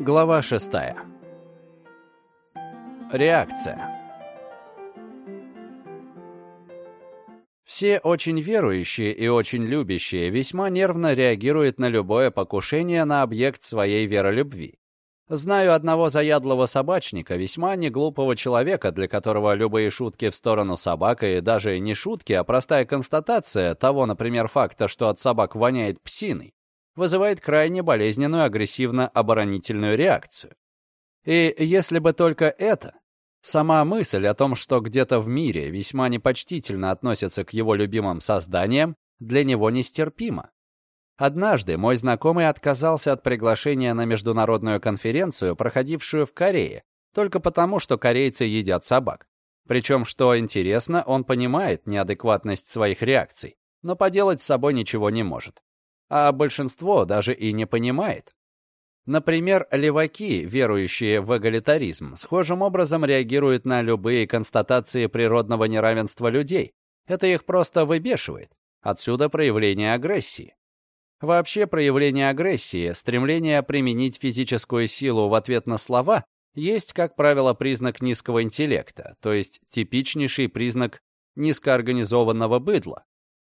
Глава 6. Реакция. Все очень верующие и очень любящие весьма нервно реагируют на любое покушение на объект своей веролюбви. Знаю одного заядлого собачника, весьма неглупого человека, для которого любые шутки в сторону собак и даже не шутки, а простая констатация того, например, факта, что от собак воняет псиной, вызывает крайне болезненную агрессивно-оборонительную реакцию. И если бы только это, сама мысль о том, что где-то в мире весьма непочтительно относятся к его любимым созданиям, для него нестерпима. Однажды мой знакомый отказался от приглашения на международную конференцию, проходившую в Корее, только потому, что корейцы едят собак. Причем, что интересно, он понимает неадекватность своих реакций, но поделать с собой ничего не может а большинство даже и не понимает. Например, леваки, верующие в эгалитаризм, схожим образом реагируют на любые констатации природного неравенства людей. Это их просто выбешивает. Отсюда проявление агрессии. Вообще проявление агрессии, стремление применить физическую силу в ответ на слова, есть, как правило, признак низкого интеллекта, то есть типичнейший признак низкоорганизованного быдла.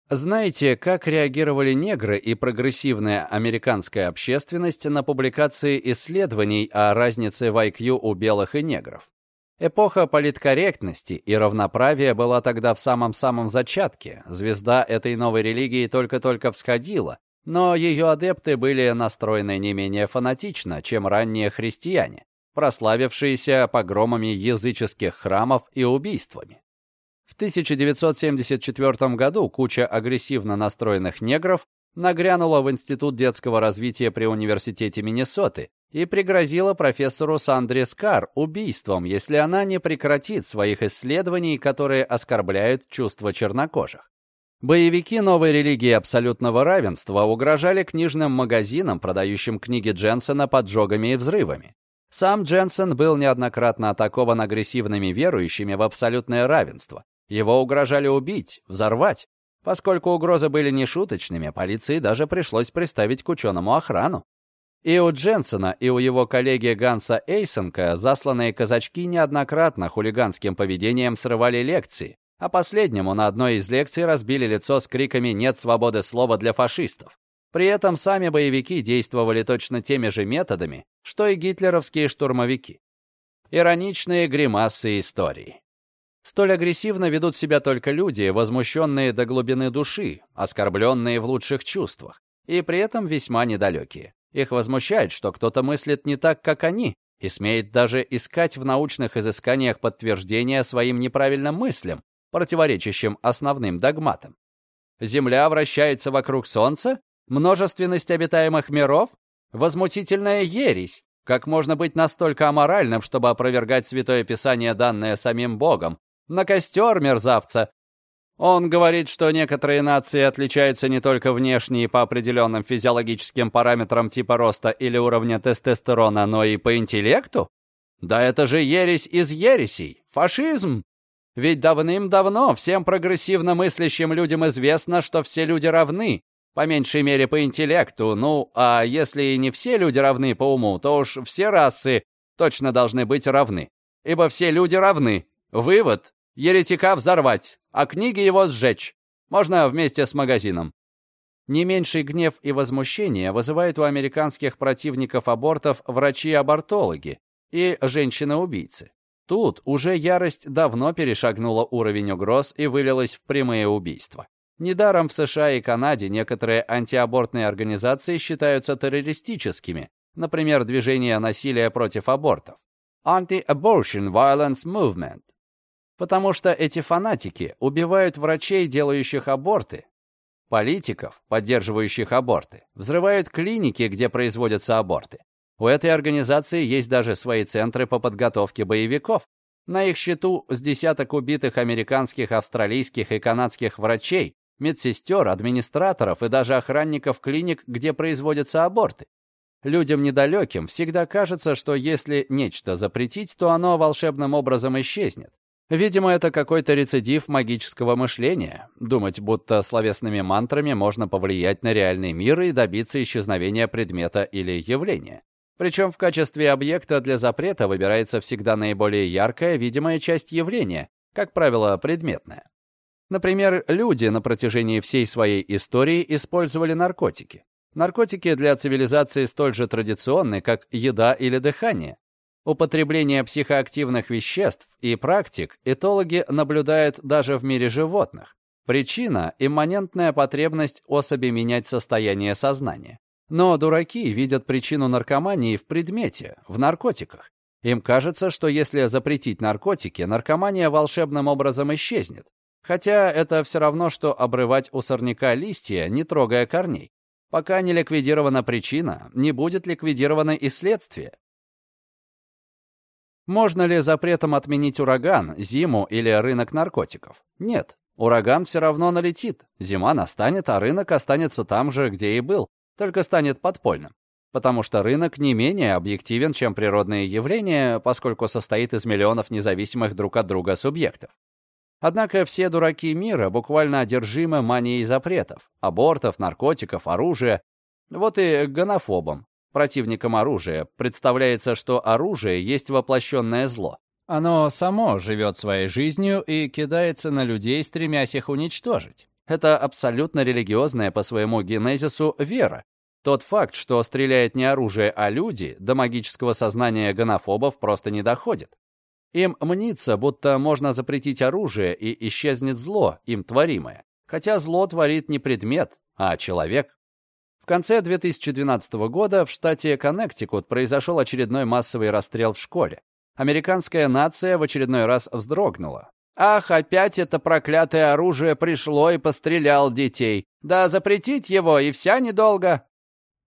Знаете, как реагировали негры и прогрессивная американская общественность на публикации исследований о разнице в IQ у белых и негров? Эпоха политкорректности и равноправия была тогда в самом-самом зачатке. Звезда этой новой религии только-только всходила, но ее адепты были настроены не менее фанатично, чем ранние христиане, прославившиеся погромами языческих храмов и убийствами. В 1974 году куча агрессивно настроенных негров нагрянула в Институт детского развития при Университете Миннесоты и пригрозила профессору Сандре Скар убийством, если она не прекратит своих исследований, которые оскорбляют чувства чернокожих. Боевики новой религии абсолютного равенства угрожали книжным магазинам, продающим книги Дженсона поджогами и взрывами. Сам Дженсен был неоднократно атакован агрессивными верующими в абсолютное равенство, его угрожали убить, взорвать. Поскольку угрозы были нешуточными, полиции даже пришлось приставить к ученому охрану. И у Дженсона, и у его коллеги Ганса Эйсенка засланные казачки неоднократно хулиганским поведением срывали лекции, а последнему на одной из лекций разбили лицо с криками «Нет свободы слова для фашистов». При этом сами боевики действовали точно теми же методами, что и гитлеровские штурмовики. Ироничные гримасы истории. Столь агрессивно ведут себя только люди, возмущенные до глубины души, оскорбленные в лучших чувствах, и при этом весьма недалекие. Их возмущает, что кто-то мыслит не так, как они, и смеет даже искать в научных изысканиях подтверждения своим неправильным мыслям, противоречащим основным догматам. Земля вращается вокруг Солнца? Множественность обитаемых миров? Возмутительная ересь. Как можно быть настолько аморальным, чтобы опровергать Святое Писание, данное самим Богом, на костер мерзавца. Он говорит, что некоторые нации отличаются не только внешне по определенным физиологическим параметрам типа роста или уровня тестостерона, но и по интеллекту? Да это же ересь из ересей, фашизм! Ведь давным-давно всем прогрессивно мыслящим людям известно, что все люди равны, по меньшей мере по интеллекту. Ну, а если и не все люди равны по уму, то уж все расы точно должны быть равны. Ибо все люди равны. Вывод Еретика взорвать, а книги его сжечь. Можно вместе с магазином. Не меньший гнев и возмущение вызывают у американских противников абортов врачи-абортологи и женщины-убийцы. Тут уже ярость давно перешагнула уровень угроз и вылилась в прямые убийства. Недаром в США и Канаде некоторые антиабортные организации считаются террористическими, например, движение насилия против абортов. Anti-Abortion Violence Movement Потому что эти фанатики убивают врачей, делающих аборты, политиков, поддерживающих аборты, взрывают клиники, где производятся аборты. У этой организации есть даже свои центры по подготовке боевиков. На их счету с десяток убитых американских, австралийских и канадских врачей, медсестер, администраторов и даже охранников клиник, где производятся аборты. Людям недалеким всегда кажется, что если нечто запретить, то оно волшебным образом исчезнет. Видимо, это какой-то рецидив магического мышления. Думать, будто словесными мантрами можно повлиять на реальный мир и добиться исчезновения предмета или явления. Причем в качестве объекта для запрета выбирается всегда наиболее яркая, видимая часть явления, как правило, предметная. Например, люди на протяжении всей своей истории использовали наркотики. Наркотики для цивилизации столь же традиционны, как еда или дыхание. Употребление психоактивных веществ и практик этологи наблюдают даже в мире животных. Причина – имманентная потребность особи менять состояние сознания. Но дураки видят причину наркомании в предмете, в наркотиках. Им кажется, что если запретить наркотики, наркомания волшебным образом исчезнет. Хотя это все равно, что обрывать у сорняка листья, не трогая корней. Пока не ликвидирована причина, не будет ликвидировано и следствие. Можно ли запретом отменить ураган, зиму или рынок наркотиков? Нет. Ураган все равно налетит, зима настанет, а рынок останется там же, где и был, только станет подпольным. Потому что рынок не менее объективен, чем природные явления, поскольку состоит из миллионов независимых друг от друга субъектов. Однако все дураки мира буквально одержимы манией запретов, абортов, наркотиков, оружия. Вот и гонофобам, противникам оружия, представляется, что оружие есть воплощенное зло. Оно само живет своей жизнью и кидается на людей, стремясь их уничтожить. Это абсолютно религиозная по своему генезису вера. Тот факт, что стреляет не оружие, а люди, до магического сознания гонофобов просто не доходит. Им мнится, будто можно запретить оружие и исчезнет зло, им творимое. Хотя зло творит не предмет, а человек. В конце 2012 года в штате Коннектикут произошел очередной массовый расстрел в школе. Американская нация в очередной раз вздрогнула. «Ах, опять это проклятое оружие пришло и пострелял детей. Да запретить его, и вся недолго».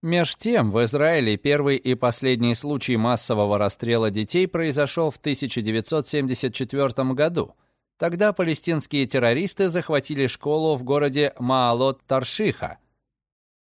Меж тем, в Израиле первый и последний случай массового расстрела детей произошел в 1974 году. Тогда палестинские террористы захватили школу в городе Маалот-Таршиха,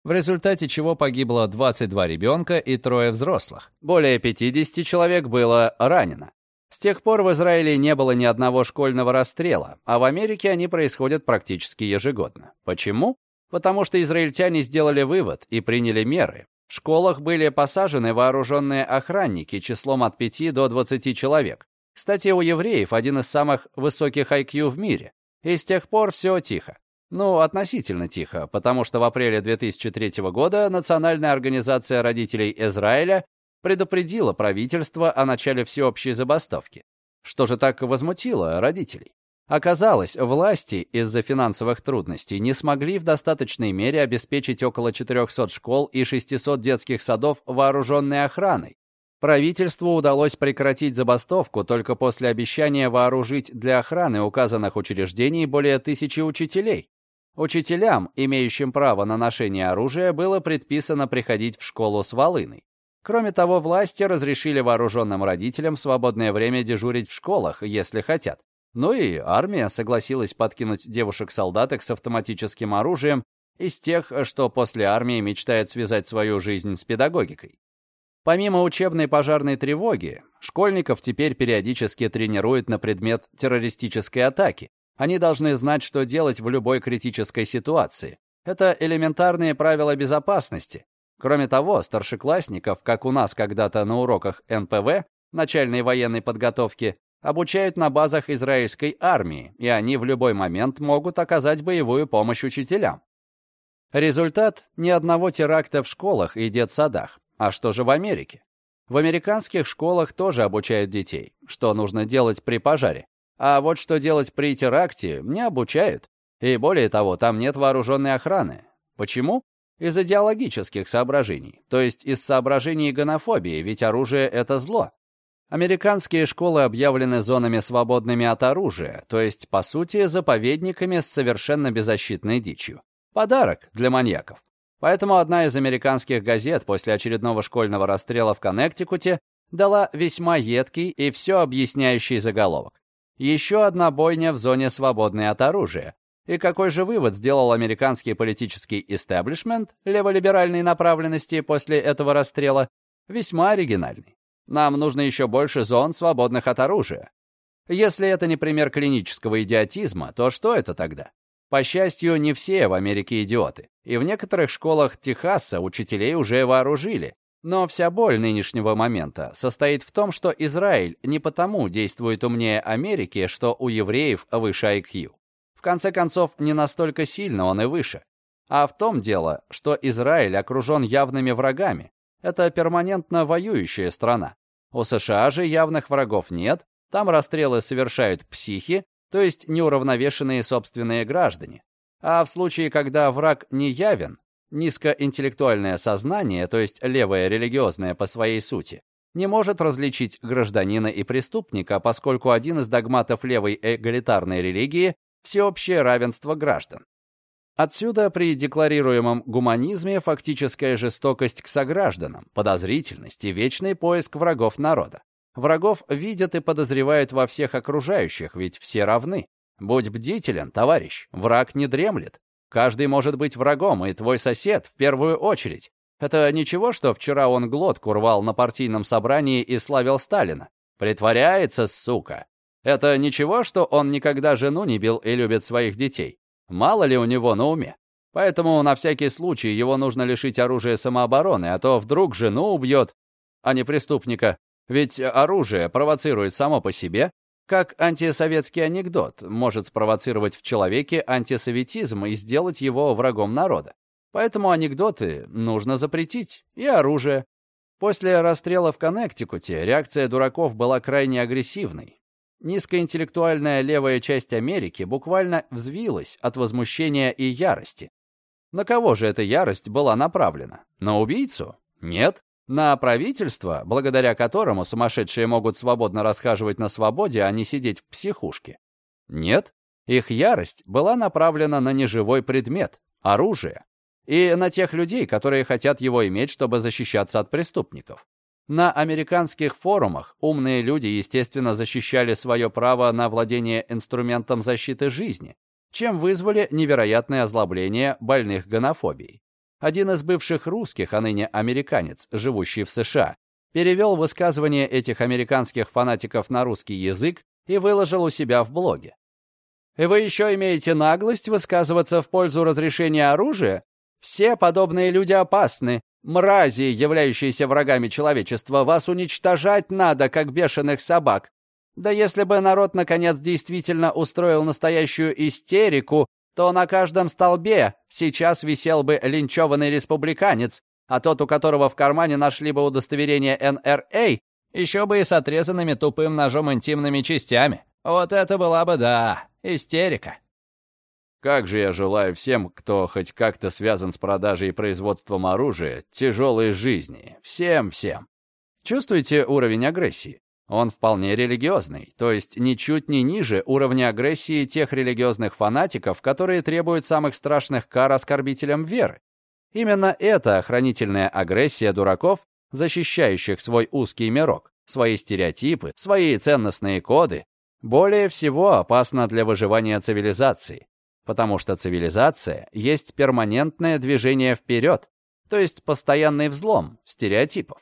в результате чего погибло 22 ребенка и трое взрослых. Более 50 человек было ранено. С тех пор в Израиле не было ни одного школьного расстрела, а в Америке они происходят практически ежегодно. Почему? Потому что израильтяне сделали вывод и приняли меры. В школах были посажены вооруженные охранники числом от 5 до 20 человек. Кстати, у евреев один из самых высоких IQ в мире. И с тех пор все тихо. Ну, относительно тихо, потому что в апреле 2003 года Национальная организация родителей Израиля предупредила правительство о начале всеобщей забастовки. Что же так возмутило родителей? Оказалось, власти из-за финансовых трудностей не смогли в достаточной мере обеспечить около 400 школ и 600 детских садов вооруженной охраной. Правительству удалось прекратить забастовку только после обещания вооружить для охраны указанных учреждений более тысячи учителей. Учителям, имеющим право на ношение оружия, было предписано приходить в школу с волыной. Кроме того, власти разрешили вооруженным родителям в свободное время дежурить в школах, если хотят. Ну и армия согласилась подкинуть девушек-солдаток с автоматическим оружием из тех, что после армии мечтают связать свою жизнь с педагогикой. Помимо учебной пожарной тревоги, школьников теперь периодически тренируют на предмет террористической атаки. Они должны знать, что делать в любой критической ситуации. Это элементарные правила безопасности. Кроме того, старшеклассников, как у нас когда-то на уроках НПВ, начальной военной подготовки, обучают на базах израильской армии, и они в любой момент могут оказать боевую помощь учителям. Результат – ни одного теракта в школах и детсадах. А что же в Америке? В американских школах тоже обучают детей, что нужно делать при пожаре. А вот что делать при теракте не обучают. И более того, там нет вооруженной охраны. Почему? Из идеологических соображений, то есть из соображений гонофобии, ведь оружие — это зло. Американские школы объявлены зонами свободными от оружия, то есть, по сути, заповедниками с совершенно беззащитной дичью. Подарок для маньяков. Поэтому одна из американских газет после очередного школьного расстрела в Коннектикуте дала весьма едкий и все объясняющий заголовок. Еще одна бойня в зоне свободной от оружия. И какой же вывод сделал американский политический истеблишмент леволиберальной направленности после этого расстрела? Весьма оригинальный. Нам нужно еще больше зон, свободных от оружия. Если это не пример клинического идиотизма, то что это тогда? По счастью, не все в Америке идиоты. И в некоторых школах Техаса учителей уже вооружили. Но вся боль нынешнего момента состоит в том, что Израиль не потому действует умнее Америки, что у евреев выше IQ. В конце концов, не настолько сильно он и выше. А в том дело, что Израиль окружен явными врагами. Это перманентно воюющая страна. У США же явных врагов нет, там расстрелы совершают психи, то есть неуравновешенные собственные граждане. А в случае, когда враг не явен, Низкоинтеллектуальное сознание, то есть левое религиозное по своей сути, не может различить гражданина и преступника, поскольку один из догматов левой эгалитарной религии – всеобщее равенство граждан. Отсюда при декларируемом гуманизме фактическая жестокость к согражданам, подозрительность и вечный поиск врагов народа. Врагов видят и подозревают во всех окружающих, ведь все равны. Будь бдителен, товарищ, враг не дремлет. Каждый может быть врагом, и твой сосед в первую очередь. Это ничего, что вчера он глотку рвал на партийном собрании и славил Сталина. Притворяется, сука. Это ничего, что он никогда жену не бил и любит своих детей. Мало ли у него на уме. Поэтому на всякий случай его нужно лишить оружия самообороны, а то вдруг жену убьет, а не преступника. Ведь оружие провоцирует само по себе, как антисоветский анекдот может спровоцировать в человеке антисоветизм и сделать его врагом народа. Поэтому анекдоты нужно запретить, и оружие. После расстрела в Коннектикуте реакция дураков была крайне агрессивной. Низкоинтеллектуальная левая часть Америки буквально взвилась от возмущения и ярости. На кого же эта ярость была направлена? На убийцу? Нет. На правительство, благодаря которому сумасшедшие могут свободно расхаживать на свободе, а не сидеть в психушке? Нет. Их ярость была направлена на неживой предмет — оружие. И на тех людей, которые хотят его иметь, чтобы защищаться от преступников. На американских форумах умные люди, естественно, защищали свое право на владение инструментом защиты жизни, чем вызвали невероятное озлобление больных гонофобией. Один из бывших русских, а ныне американец, живущий в США, перевел высказывания этих американских фанатиков на русский язык и выложил у себя в блоге. И вы еще имеете наглость высказываться в пользу разрешения оружия? Все подобные люди опасны. Мрази, являющиеся врагами человечества, вас уничтожать надо, как бешеных собак. Да если бы народ, наконец, действительно устроил настоящую истерику, то на каждом столбе сейчас висел бы линчеванный республиканец, а тот, у которого в кармане нашли бы удостоверение НРА, еще бы и с отрезанными тупым ножом интимными частями. Вот это была бы, да, истерика. Как же я желаю всем, кто хоть как-то связан с продажей и производством оружия, тяжелой жизни. Всем-всем. Чувствуете уровень агрессии? Он вполне религиозный, то есть ничуть не ниже уровня агрессии тех религиозных фанатиков, которые требуют самых страшных кар оскорбителям веры. Именно эта охранительная агрессия дураков, защищающих свой узкий мирок, свои стереотипы, свои ценностные коды, более всего опасна для выживания цивилизации, потому что цивилизация есть перманентное движение вперед, то есть постоянный взлом стереотипов.